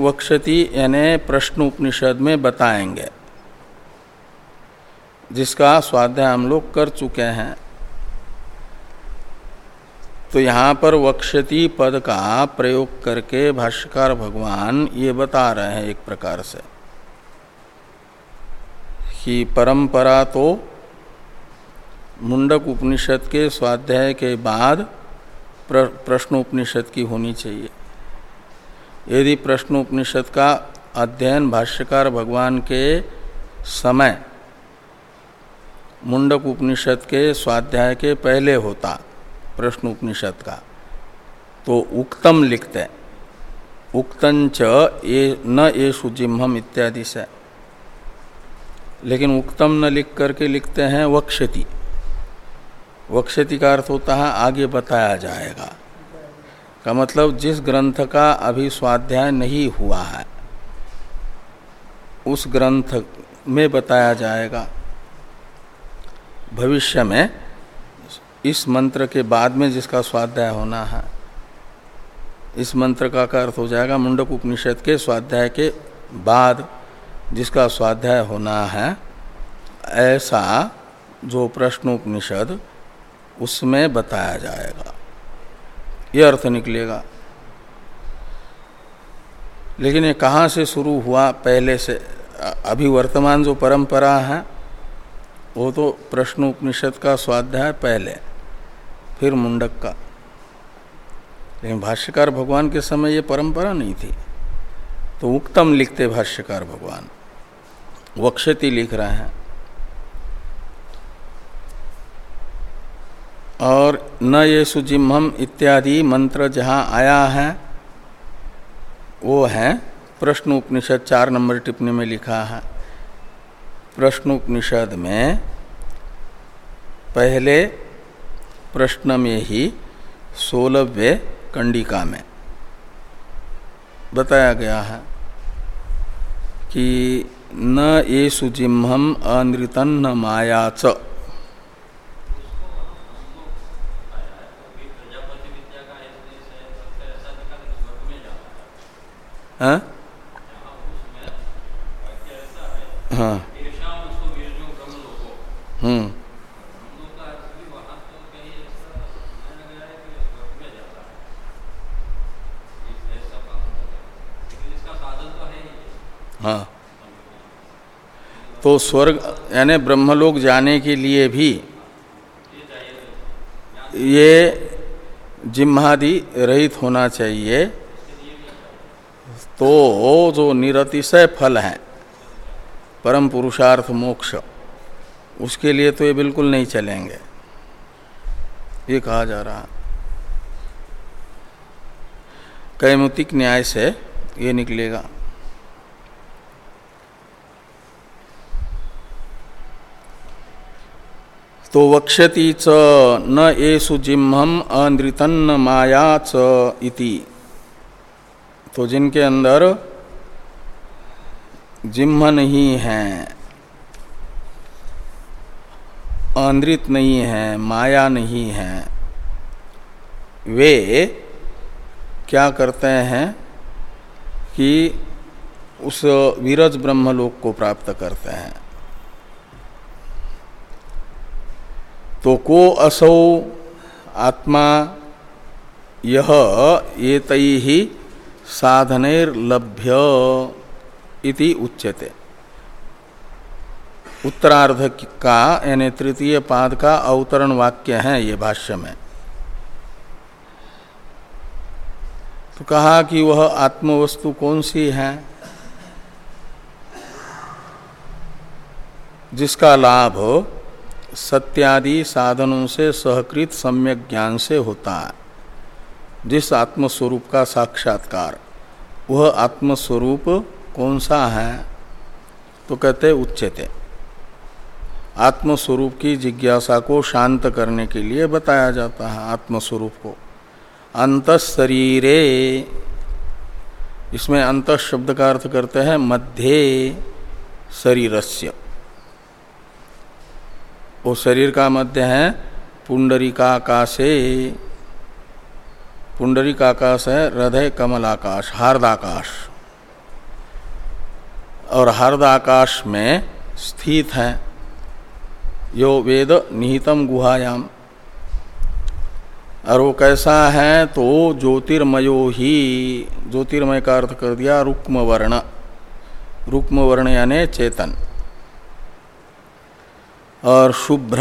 वक्षति यानी प्रश्न उपनिषद में बताएँगे। जिसका स्वाध्याय हम लोग कर चुके हैं तो यहाँ पर वक्षति पद का प्रयोग करके भाष्यकार भगवान ये बता रहे हैं एक प्रकार से कि परंपरा तो मुंडक उपनिषद के स्वाध्याय के बाद प्र, प्रश्न उपनिषद की होनी चाहिए। यदि प्रश्न उपनिषद का अध्ययन भाष्यकार भगवान के समय मुंडक उपनिषद के स्वाध्याय के पहले होता, प्रश्न उपनिषद का। तो उक्तम लिखते उक्तंच ये, न ये सुजिम्हम इत्यादि से। लेकिन उक्तम न लिख करके लिखते हैं वक्षति। वक्षति का अर्थ होता है आगे बताया जाएगा। का मतलब जिस ग्रंथ का अभी स्वाध्याय नहीं हुआ है, उस ग्रंथ में बताया जाएगा। भविष्य में इस मंत्र के बाद में जिसका स्वाध्याय होना है, इस मंत्र का अर्थ हो जाएगा मुंडक उपनिषद के स्वाध्याय के बाद जिसका स्वाध्याय होना है, ऐसा जो प्रश्नोपनिषद उसमें बताया जाएगा। ये अर्थ निकलेगा। लेकिन ये कहाँ से शुरू हुआ? पहले से अभी वर्तमान जो परंपरा है वो तो प्रश्न उपनिषद का स्वाध्याय पहले, फिर मुंडक का। लेकिन भाष्यकार भगवान के समय ये परंपरा नहीं थी। तो उक्तम लिखते भाष्यकार भगवान। वक्षति लिख रहे हैं। और न ये सुजिम्हम इत्यादि मंत्र जहाँ आया है, वो है प्रश्न उपनिषद चार नंबर टिप्पणी में लिखा है। प्रश्नोपनिषद में पहले प्रश्न में ही सोलहवें कंडिका में बताया गया है कि न ये सुजिम्हम अनृतन न माया च। हाँ? हाँ। हम्म। हाँ। तो स्वर्ग, यानी ब्रह्मलोक जाने के लिए भी ये जिम्हादि रहित होना चाहिए। तो जो निरतिशय फल है, परम पुरुषार्थ मोक्ष। उसके लिए तो ये बिल्कुल नहीं चलेंगे। ये कहा जा रहा कैमुतिक न्याय से ये निकलेगा। तो वक्षति च न एसु जिम्हम अनृतन्न माया च इति। तो जिनके अंदर जिम्ह नहीं है अनृत नहीं है, माया नहीं है। वे क्या करते हैं कि उस वीरज ब्रह्मलोक को प्राप्त करते हैं। तो को असौ आत्मा यह ये तई साधनेर्लभ्य इति उच्यते। उत्तरार्ध का, यानी तृतीय पाद का अवतरण वाक्य है ये भाष्य में। तो कहा कि वह आत्मवस्तु कौन सी है? जिसका लाभ सत्यादि साधनों से सहकृत सम्यक ज्ञान से होता है। जिस आत्मस्वरूप का साक्षात्कार, वह आत्मस्वरूप कौन सा है? तो कहते उच्चते। आत्मस्वरूप की जिज्ञासा को शांत करने के लिए बताया जाता है आत्मस्वरूप को। अंत शरीरे इसमें अंत शब्द का अर्थ करते हैं मध्य शरीरस्य। वो शरीर का मध्य है पुंडरिकाकाशे। पुंडरिकाकाश है हृदय कमल आकाश हार्दाकाश। और हार्दाकाश में स्थित है यो वेद निहितम गुहायाम। और वो कैसा है तो ज्योतिर्मयो ही। ज्योतिर्मय का अर्थ कर दिया रुक्म वर्ण रुक्म वर्ण यानि चेतन। और शुभ्र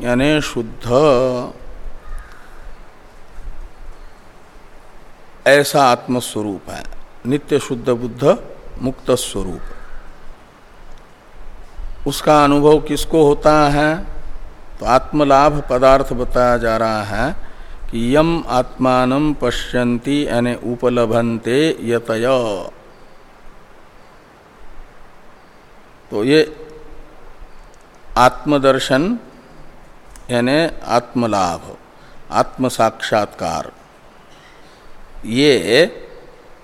यानी शुद्ध। ऐसा आत्मस्वरूप है। नित्य शुद्ध बुद्ध मुक्त स्वरूप। उसका अनुभव किसको होता है? तो आत्मलाभ पदार्थ बताया जा रहा है कि यम आत्मान पश्यन्ति यानी उपलभनते यतय। तो ये आत्मदर्शन यानी आत्मलाभ आत्म साक्षात्कार ये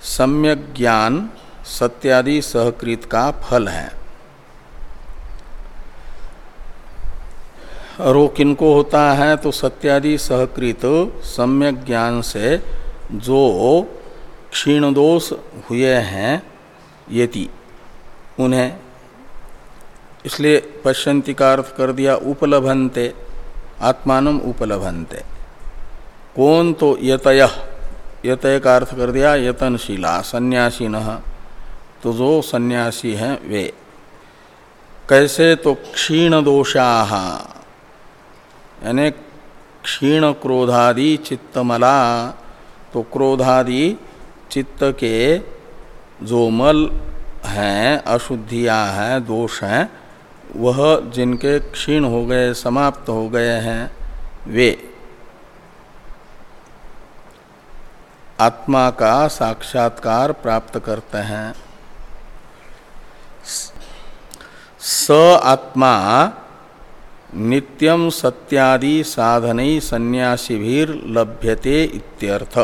सम्यक ज्ञान सत्यादि सहकृत का फल है। वो किनको होता है? तो सत्यादि सहकृत सम्यक ज्ञान से जो क्षीण दोष हुए हैं, यति। उन्हें इसलिए पश्यंती का अर्थ कर दिया, उपलभनते, आत्मान उपलभनते। कौन तो यतय यतय का अर्थ कर दिया, यतनशीला सन्यासी न तो जो सन्यासी हैं, वे। कैसे तो क्षीण दोषा यानी क्षीण क्रोधादि चित्तमला तो क्रोधादि चित्त के जो मल हैं, अशुद्धियाँ हैं, दोष हैं, वह जिनके क्षीण हो गए, समाप्त हो गए हैं, वे। आत्मा का साक्षात्कार प्राप्त करते हैं। स आत्मा नित्यम सत्यादि साधन सन्यासी लभ्यते इत्यर्थ।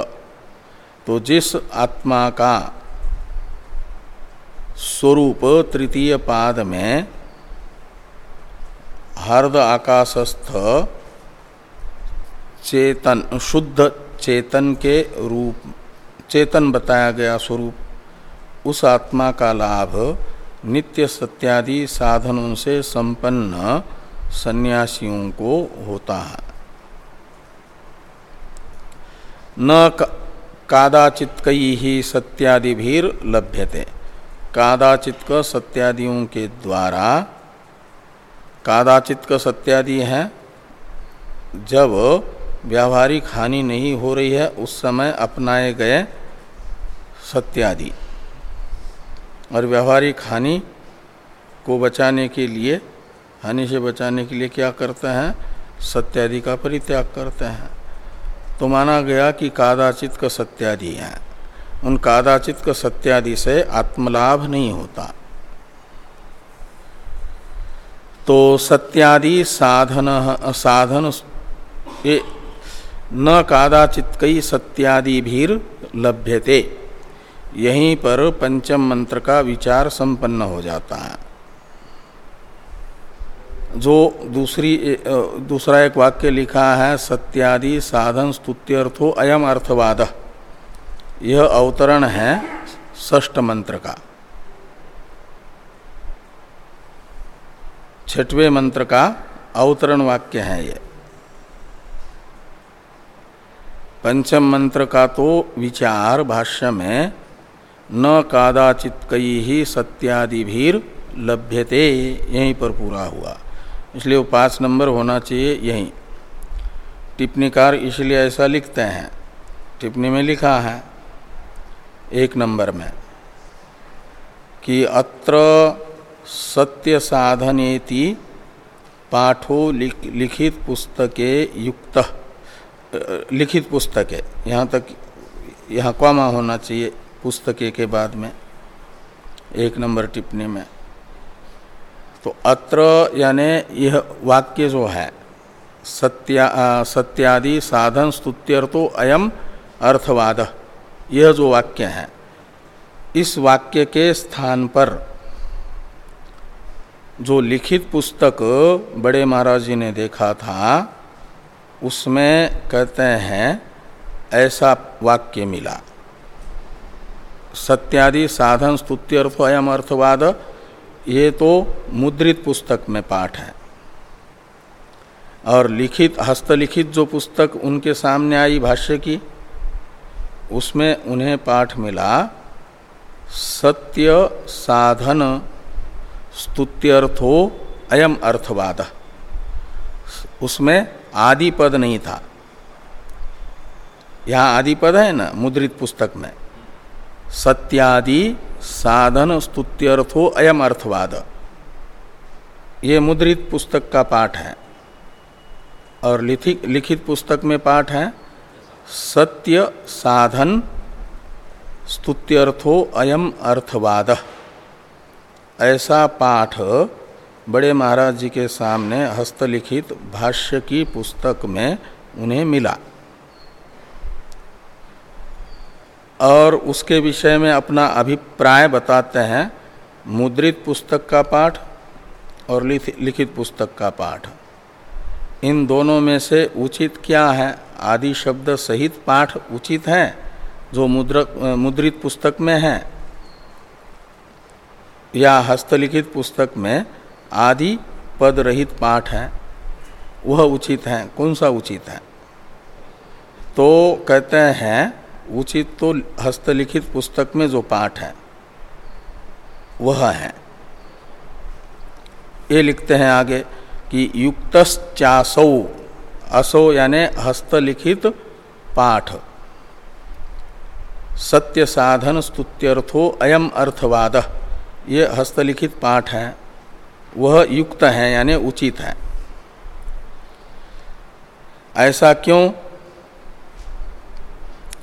तो जिस आत्मा का स्वरूप तृतीय पाद में हर्द आकाशस्थ चेतन, शुद्ध चेतन के रूप, चेतन बताया गया स्वरूप, उस आत्मा का लाभ नित्य सत्यादि साधनों से संपन्न सन्यासियों को होता है। न कादाचित कई ही सत्यादि भीर लभ्यते। कादाचित का सत्यादियों के द्वारा कादाचित का सत्यादि है, जब व्यावहारिक हानि नहीं हो रही है, उस समय अपनाए गए सत्यादि। और व्यावहारिक हानि को बचाने के लिए हानि से बचाने के लिए क्या करते हैं? सत्यादि का परित्याग करते हैं। तो माना गया कि कादाचित का सत्यादि है। उन कादाचित का सत्यादि से आत्मलाभ नहीं होता। तो सत्यादि साधन साधन ये न कादाचित कई सत्यादि भीर लभ्यते। यहीं पर पंचम मंत्र का विचार संपन्न हो जाता है। जो दूसरी दूसरा एक वाक्य लिखा है, सत्यादि साधन स्तुत्यर्थो अयम अर्थवाद। यह अवतरण है ष्ट मंत्र का। छठवें मंत्र का अवतरण वाक्य है ये। पंचम मंत्र का तो विचार भाष्य में, न कादाचित कई ही सत्यादि भीर लभ्यते, यहीं पर पूरा हुआ। इसलिए वो पाँच नंबर होना चाहिए यहीं। टिप्पणीकार इसलिए ऐसा लिखते हैं टिप्पणी में लिखा है एक नंबर में कि अत्र सत्य साधनेति पाठो लिख, लिखित पुस्तके युक्त लिखित पुस्तके यहाँ तक यहाँ कौमा होना चाहिए पुस्तके के बाद में एक नंबर टिप्पणी में। तो अत्र यानि यह वाक्य जो है, सत्या सत्यादि साधन स्तुत्यर्थो अयम अर्थवाद, यह जो वाक्य है, इस वाक्य के स्थान पर जो लिखित पुस्तक बड़े महाराज जी ने देखा था, उसमें कहते हैं, ऐसा वाक्य मिला। सत्यादि साधन स्तुति अर्थ अयम अर्थवाद ये तो मुद्रित पुस्तक में पाठ है। और लिखित, हस्तलिखित जो पुस्तक उनके सामने आई भाष्य की, उसमें उन्हें पाठ मिला, सत्य साधन स्तुत्यर्थो अयम अर्थवाद। उसमें आदि पद नहीं था। यहाँ आदि पद है ना, मुद्रित पुस्तक में। सत्यादि साधन स्तुत्यर्थो अयम अर्थवाद। ये मुद्रित पुस्तक का पाठ है। और लिखित लिखित पुस्तक में पाठ है, सत्य साधन स्तुत्यर्थो अयम अर्थवाद। ऐसा पाठ बड़े महाराज जी के सामने हस्तलिखित भाष्य की पुस्तक में उन्हें मिला। और उसके विषय में अपना अभिप्राय बताते हैं। मुद्रित पुस्तक का पाठ और लिखित पुस्तक का पाठ। इन दोनों में से उचित क्या है? आदि शब्द सहित पाठ उचित है, जो मुद्रक मुद्रित पुस्तक में है। या हस्तलिखित पुस्तक में आदि पद रहित पाठ है, वह उचित है, कौन सा उचित है? तो कहते हैं उचित तो हस्तलिखित पुस्तक में जो पाठ है, वह है। ये लिखते हैं आगे कि युक्तश्चासौ, असो यानि हस्तलिखित पाठ। सत्य साधन स्तुत्यर्थो अयम अर्थवाद, ये हस्तलिखित पाठ है, वह युक्त है यानी उचित है। ऐसा क्यों?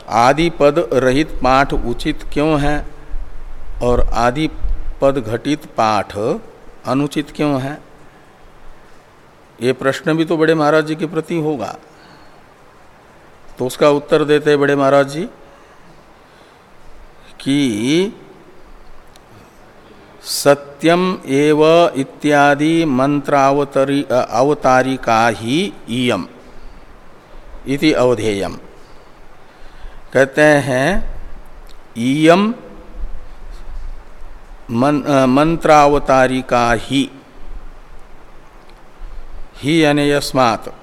आदि पद रहित पाठ उचित क्यों है? और आदि पद घटित पाठ अनुचित क्यों है? ये प्रश्न भी तो बड़े महाराज जी के प्रति होगा। तो उसका उत्तर देते हैं बड़े महाराज जी, कि सत्यम एव इत्यादि मंत्रावतरी अवतारिका ही इयम इति अवधेयम। कहते हैं इयम मन, मंत्रावतारिका ही। ही यानी यस्मात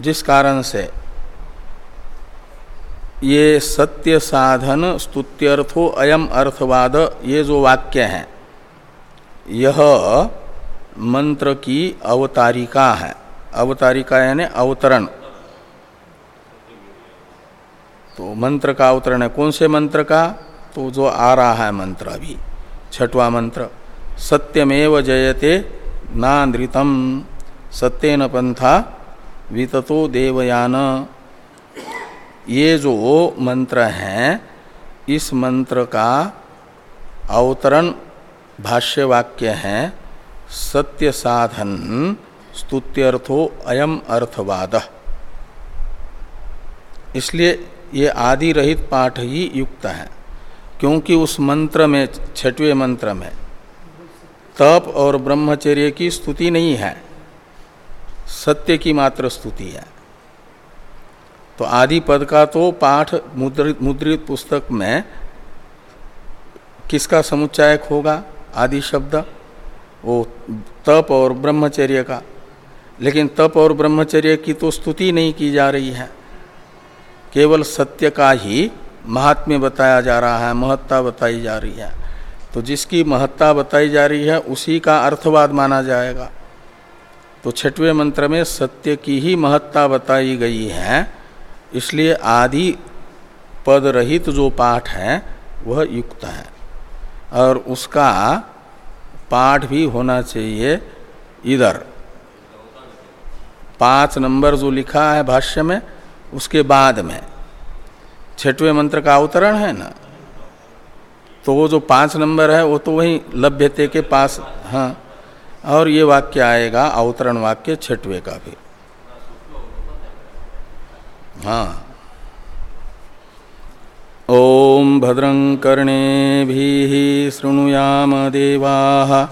जिस कारण से। ये सत्य साधन स्तुत्यर्थो अयम अर्थवाद ये जो वाक्य है यह मंत्र की अवतारिका है। अवतारिका यानी अवतरण। तो मंत्र का अवतरण है। कौन से मंत्र का? तो जो आ रहा है मंत्र अभी। छठवा मंत्र, सत्यमेव जयते नानृतम। सत्यन पंथा विततो देवयान। ये जो मंत्र हैं, इस मंत्र का अवतरण भाष्य वाक्य है, सत्य साधन स्तुत्यर्थो अयम अर्थवाद। इसलिए ये आदि रहित पाठ ही युक्त है, क्योंकि उस मंत्र में, छठवें मंत्र में, तप और ब्रह्मचर्य की स्तुति नहीं है, सत्य की मात्र स्तुति है। तो आदि पद का तो पाठ मुद्रित मुद्रित पुस्तक में किसका समुच्चायक होगा? आदि शब्द, वो तप और ब्रह्मचर्य का। लेकिन तप और ब्रह्मचर्य की तो स्तुति नहीं की जा रही है। केवल सत्य का ही महात्म्य बताया जा रहा है, महत्ता बताई जा रही है। तो जिसकी महत्ता बताई जा रही है, उसी का अर्थवाद माना जाएगा। तो छठवें मंत्र में सत्य की ही महत्ता बताई गई है, इसलिए आदि पद रहित जो पाठ है, वह युक्त है। और उसका पाठ भी होना चाहिए इधर। पाँच नंबर जो लिखा है भाष्य में उसके बाद में, छठवें मंत्र का अवतरण है ना? तो वो जो पाँच नंबर है, वो तो वही लभ्यते के पास हाँ। और ये वाक्य आएगा, अवतरण वाक्य छठवें का भी। हाँ। ओम भद्रं कर्णे भी शृणुयाम देवा।